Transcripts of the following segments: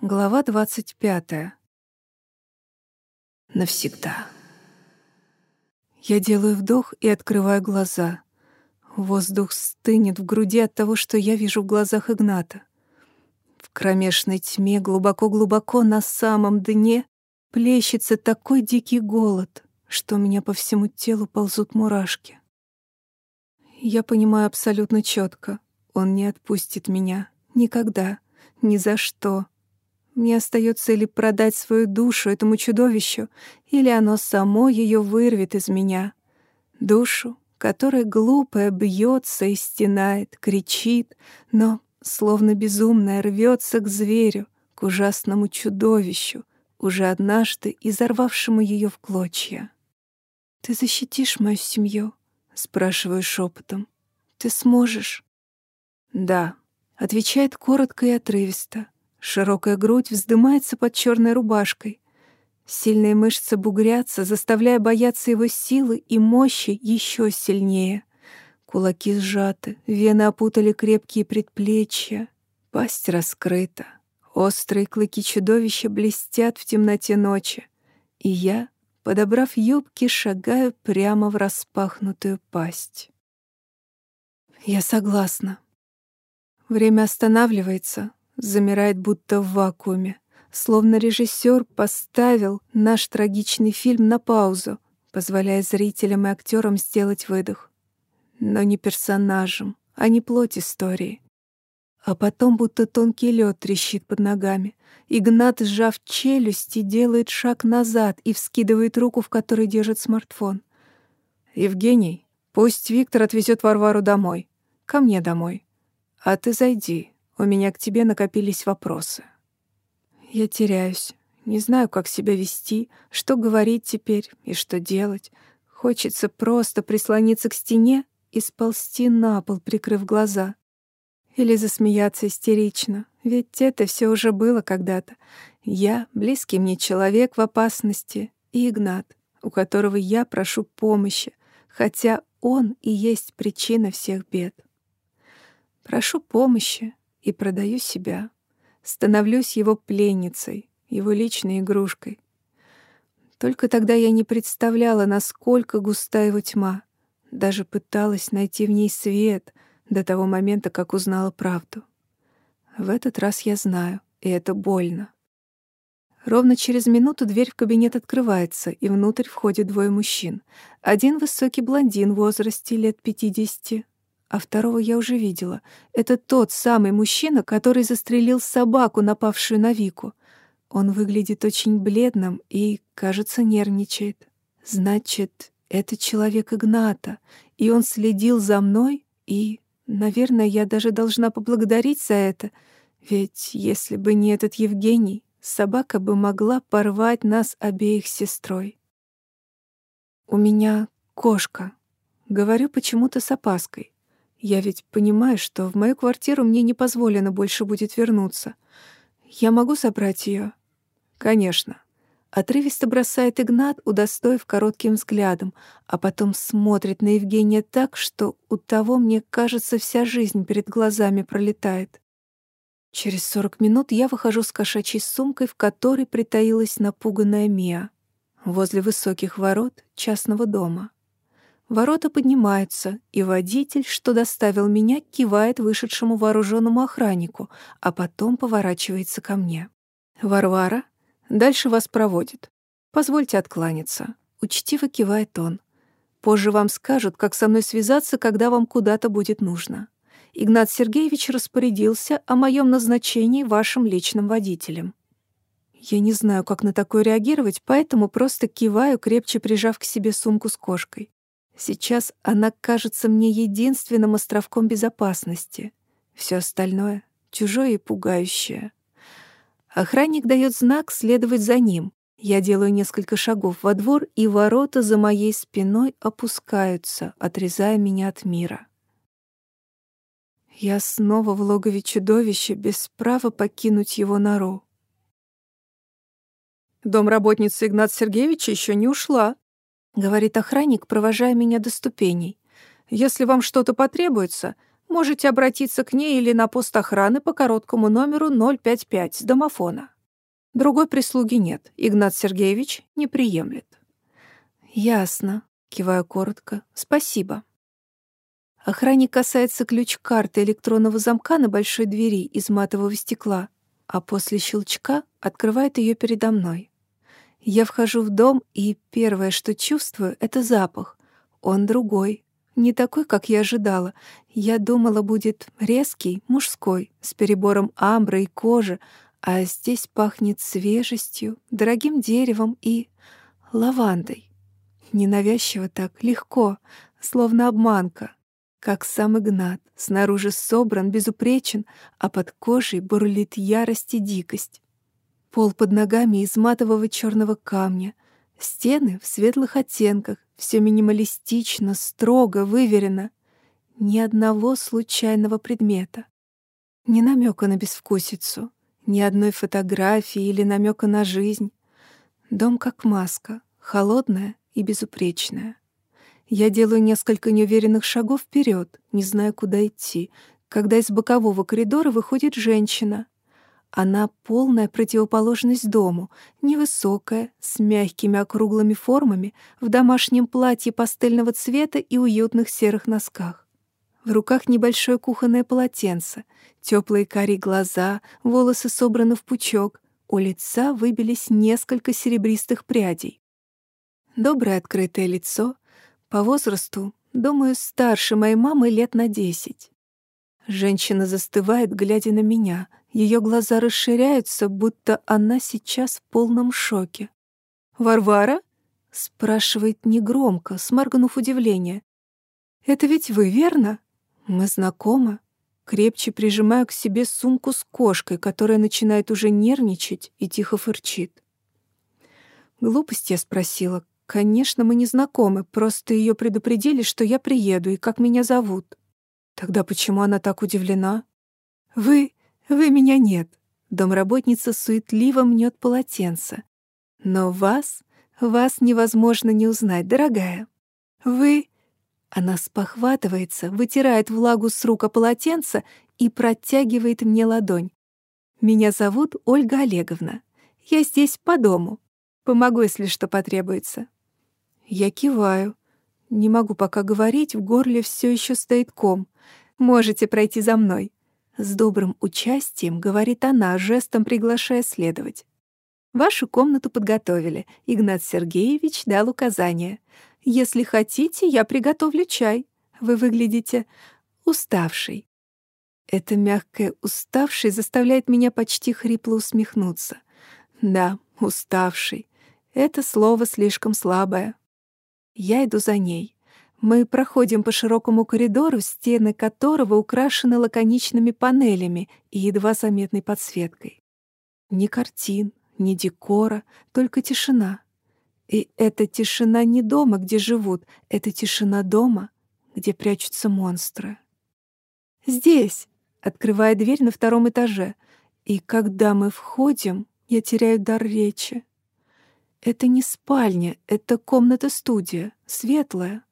Глава двадцать пятая. Навсегда. Я делаю вдох и открываю глаза. Воздух стынет в груди от того, что я вижу в глазах Игната. В кромешной тьме, глубоко-глубоко на самом дне, плещется такой дикий голод, что у меня по всему телу ползут мурашки. Я понимаю абсолютно четко, он не отпустит меня. Никогда. Ни за что. Мне остается или продать свою душу этому чудовищу, или оно само ее вырвет из меня. Душу, которая глупая бьется и стенает, кричит, но, словно безумная, рвется к зверю, к ужасному чудовищу, уже однажды изорвавшему ее в клочья. «Ты защитишь мою семью?» — спрашиваю шепотом. «Ты сможешь?» «Да», — отвечает коротко и отрывисто. Широкая грудь вздымается под черной рубашкой. Сильные мышцы бугрятся, заставляя бояться его силы и мощи еще сильнее. Кулаки сжаты, вены опутали крепкие предплечья. Пасть раскрыта. Острые клыки чудовища блестят в темноте ночи. И я, подобрав юбки, шагаю прямо в распахнутую пасть. Я согласна. Время останавливается, замирает будто в вакууме, словно режиссер поставил наш трагичный фильм на паузу, позволяя зрителям и актерам сделать выдох. Но не персонажам, а не плоть истории. А потом будто тонкий лед трещит под ногами. Игнат, сжав челюсти, делает шаг назад и вскидывает руку, в которой держит смартфон. «Евгений, пусть Виктор отвезет Варвару домой. Ко мне домой. А ты зайди, у меня к тебе накопились вопросы. Я теряюсь. Не знаю, как себя вести, что говорить теперь и что делать. Хочется просто прислониться к стене и сползти на пол, прикрыв глаза. Или засмеяться истерично, ведь это все уже было когда-то. Я, близкий мне человек в опасности, и Игнат, у которого я прошу помощи, хотя он и есть причина всех бед. Прошу помощи, и продаю себя. Становлюсь его пленницей, его личной игрушкой. Только тогда я не представляла, насколько густа его тьма. Даже пыталась найти в ней свет до того момента, как узнала правду. В этот раз я знаю, и это больно. Ровно через минуту дверь в кабинет открывается, и внутрь входит двое мужчин. Один высокий блондин в возрасте лет пятидесяти, а второго я уже видела. Это тот самый мужчина, который застрелил собаку, напавшую на Вику. Он выглядит очень бледным и, кажется, нервничает. Значит, это человек Игната, и он следил за мной, и, наверное, я даже должна поблагодарить за это, ведь если бы не этот Евгений, собака бы могла порвать нас обеих сестрой. У меня кошка. Говорю почему-то с опаской. Я ведь понимаю, что в мою квартиру мне не позволено больше будет вернуться. Я могу забрать ее? Конечно. Отрывисто бросает Игнат, удостоив коротким взглядом, а потом смотрит на Евгения так, что у того, мне кажется, вся жизнь перед глазами пролетает. Через сорок минут я выхожу с кошачьей сумкой, в которой притаилась напуганная Мия, возле высоких ворот частного дома. Ворота поднимаются, и водитель, что доставил меня, кивает вышедшему вооруженному охраннику, а потом поворачивается ко мне. «Варвара, дальше вас проводит. Позвольте откланяться», — учтиво кивает он. «Позже вам скажут, как со мной связаться, когда вам куда-то будет нужно. Игнат Сергеевич распорядился о моем назначении вашим личным водителем». Я не знаю, как на такое реагировать, поэтому просто киваю, крепче прижав к себе сумку с кошкой. Сейчас она кажется мне единственным островком безопасности. Все остальное — чужое и пугающее. Охранник дает знак следовать за ним. Я делаю несколько шагов во двор, и ворота за моей спиной опускаются, отрезая меня от мира. Я снова в логове чудовища, без права покинуть его нору. Домработница Игнат Сергеевича еще не ушла, — говорит охранник, провожая меня до ступеней. «Если вам что-то потребуется, Можете обратиться к ней или на пост охраны по короткому номеру 055 с домофона. Другой прислуги нет, Игнат Сергеевич не приемлет. Ясно, киваю коротко. Спасибо. Охранник касается ключ-карты электронного замка на большой двери из матового стекла, а после щелчка открывает ее передо мной. Я вхожу в дом, и первое, что чувствую, — это запах. Он другой, не такой, как я ожидала. Я думала, будет резкий, мужской, с перебором амбра и кожи, а здесь пахнет свежестью, дорогим деревом и лавандой. Ненавязчиво так, легко, словно обманка. Как сам Игнат, снаружи собран, безупречен, а под кожей бурлит ярость и дикость. Пол под ногами из матового черного камня, стены в светлых оттенках, все минималистично, строго, выверено. Ни одного случайного предмета. Ни намека на безвкусицу, ни одной фотографии или намека на жизнь. Дом как маска, холодная и безупречная. Я делаю несколько неуверенных шагов вперед, не зная, куда идти, когда из бокового коридора выходит женщина. Она полная противоположность дому, невысокая, с мягкими округлыми формами, в домашнем платье пастельного цвета и уютных серых носках. В руках небольшое кухонное полотенце, теплые карие глаза, волосы собраны в пучок, у лица выбились несколько серебристых прядей. Доброе открытое лицо — по возрасту, думаю, старше моей мамы лет на десять. Женщина застывает, глядя на меня. Ее глаза расширяются, будто она сейчас в полном шоке. «Варвара?» — спрашивает негромко, сморгнув удивление. «Это ведь вы, верно? Мы знакомы?» Крепче прижимаю к себе сумку с кошкой, которая начинает уже нервничать и тихо фырчит. Глупость я спросила, Конечно, мы не знакомы, просто ее предупредили, что я приеду и как меня зовут. Тогда почему она так удивлена? Вы... вы меня нет. Домработница суетливо мнет полотенце. Но вас... вас невозможно не узнать, дорогая. Вы... Она спохватывается, вытирает влагу с рук о полотенце и протягивает мне ладонь. Меня зовут Ольга Олеговна. Я здесь по дому. Помогу, если что потребуется. Я киваю. Не могу пока говорить, в горле все еще стоит ком. Можете пройти за мной. С добрым участием говорит она, жестом приглашая следовать. Вашу комнату подготовили. Игнат Сергеевич дал указание. Если хотите, я приготовлю чай. Вы выглядите уставший. Это мягкое «уставший» заставляет меня почти хрипло усмехнуться. Да, уставший. Это слово слишком слабое. Я иду за ней. Мы проходим по широкому коридору, стены которого украшены лаконичными панелями и едва заметной подсветкой. Ни картин, ни декора, только тишина. И эта тишина не дома, где живут, это тишина дома, где прячутся монстры. «Здесь!» — открывая дверь на втором этаже. И когда мы входим, я теряю дар речи. Это не спальня, это комната-студия, светлая.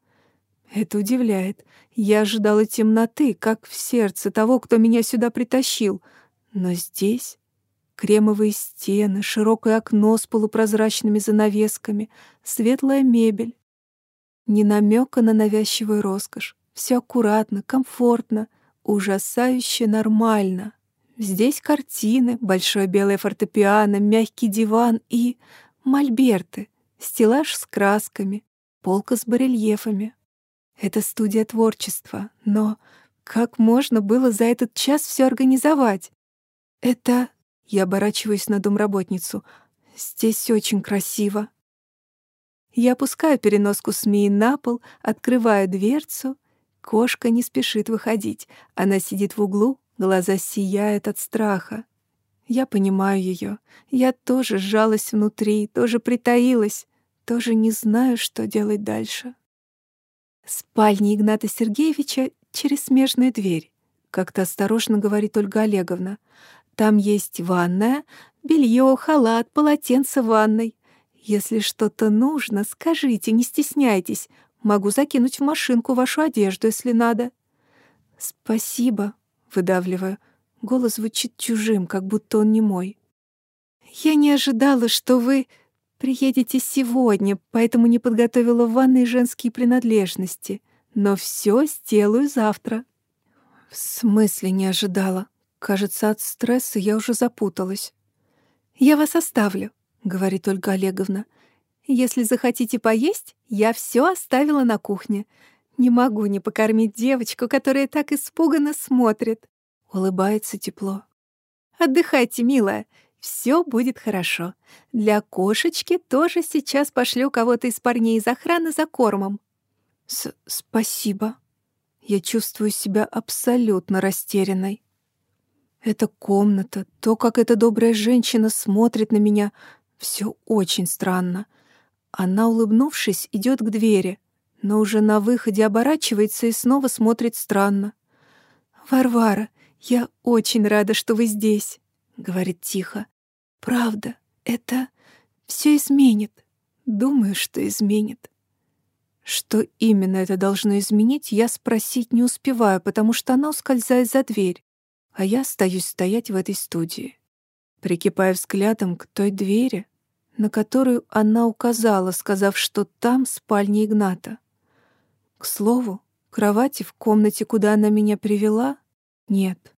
Это удивляет. Я ожидала темноты, как в сердце того, кто меня сюда притащил. Но здесь кремовые стены, широкое окно с полупрозрачными занавесками, светлая мебель. Ни намека на навязчивую роскошь. Все аккуратно, комфортно, ужасающе нормально. Здесь картины, большое белое фортепиано, мягкий диван и мольберты, стеллаж с красками, полка с барельефами. Это студия творчества, но как можно было за этот час все организовать? Это... Я оборачиваюсь на домработницу. Здесь очень красиво. Я опускаю переноску СМИ на пол, открываю дверцу. Кошка не спешит выходить. Она сидит в углу, глаза сияют от страха. Я понимаю ее. Я тоже сжалась внутри, тоже притаилась, тоже не знаю, что делать дальше. Спальня Игната Сергеевича через смежную дверь, как-то осторожно говорит Ольга Олеговна. Там есть ванная, белье, халат, полотенце в ванной. Если что-то нужно, скажите, не стесняйтесь. Могу закинуть в машинку вашу одежду, если надо. «Спасибо», — выдавливаю. Голос звучит чужим, как будто он не мой. «Я не ожидала, что вы приедете сегодня, поэтому не подготовила в ванной женские принадлежности, но все сделаю завтра». «В смысле не ожидала? Кажется, от стресса я уже запуталась». «Я вас оставлю», — говорит Ольга Олеговна. «Если захотите поесть, я все оставила на кухне. Не могу не покормить девочку, которая так испуганно смотрит». Улыбается тепло. «Отдыхайте, милая, все будет хорошо. Для кошечки тоже сейчас пошлю кого-то из парней из охраны за кормом». С «Спасибо». Я чувствую себя абсолютно растерянной. Эта комната, то, как эта добрая женщина смотрит на меня, все очень странно. Она, улыбнувшись, идет к двери, но уже на выходе оборачивается и снова смотрит странно. «Варвара, я очень рада, что вы здесь», — говорит тихо. «Правда, это все изменит. Думаю, что изменит». Что именно это должно изменить, я спросить не успеваю, потому что она ускользает за дверь, а я остаюсь стоять в этой студии, прикипая взглядом к той двери, на которую она указала, сказав, что там спальня Игната. К слову, кровати в комнате, куда она меня привела, нет.